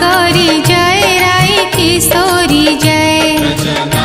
गरी जय राई किशोरी जय।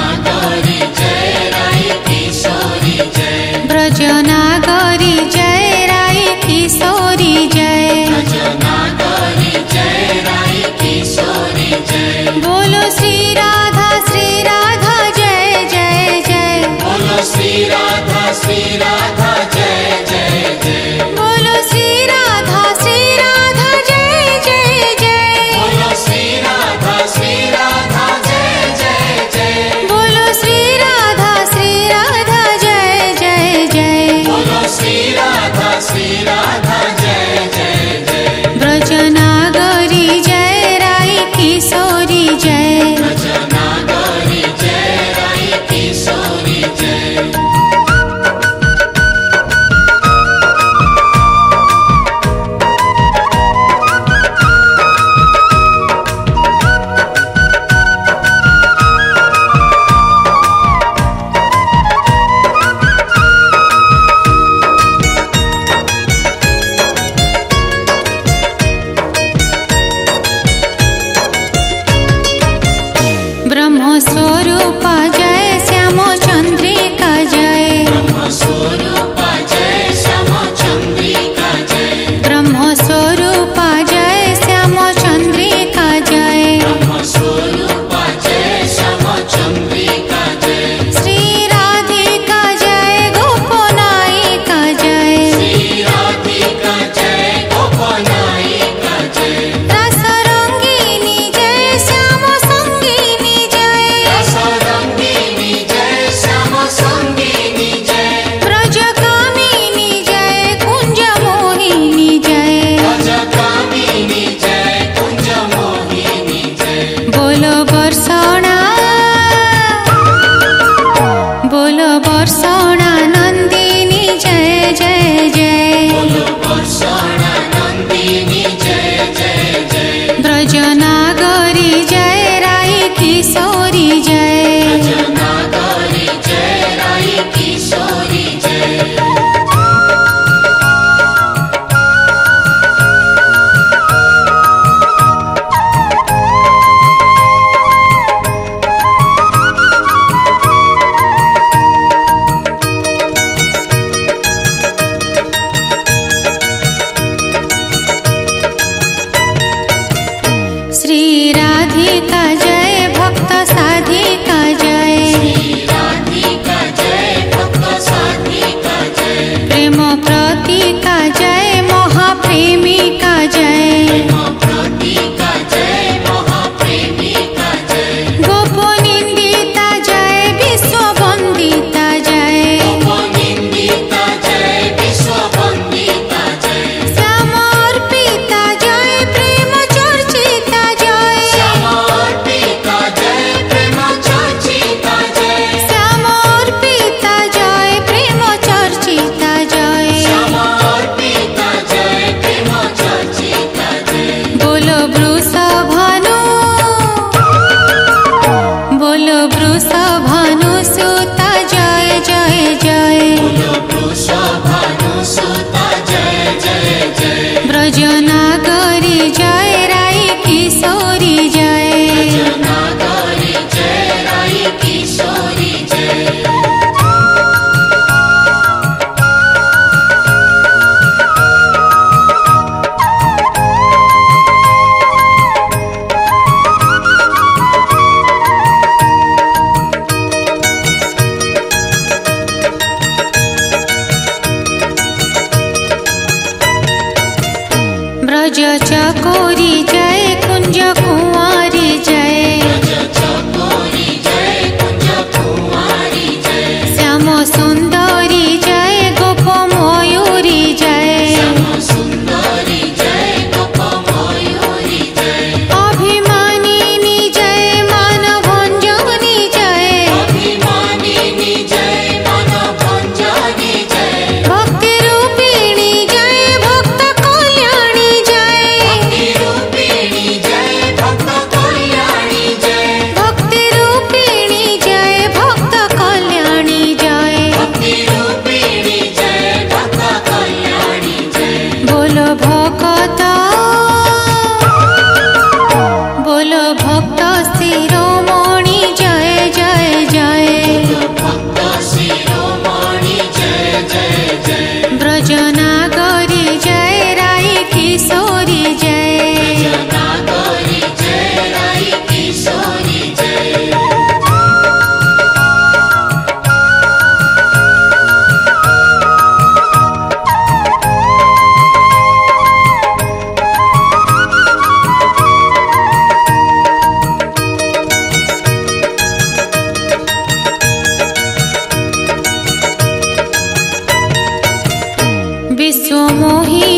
कोरि সমহী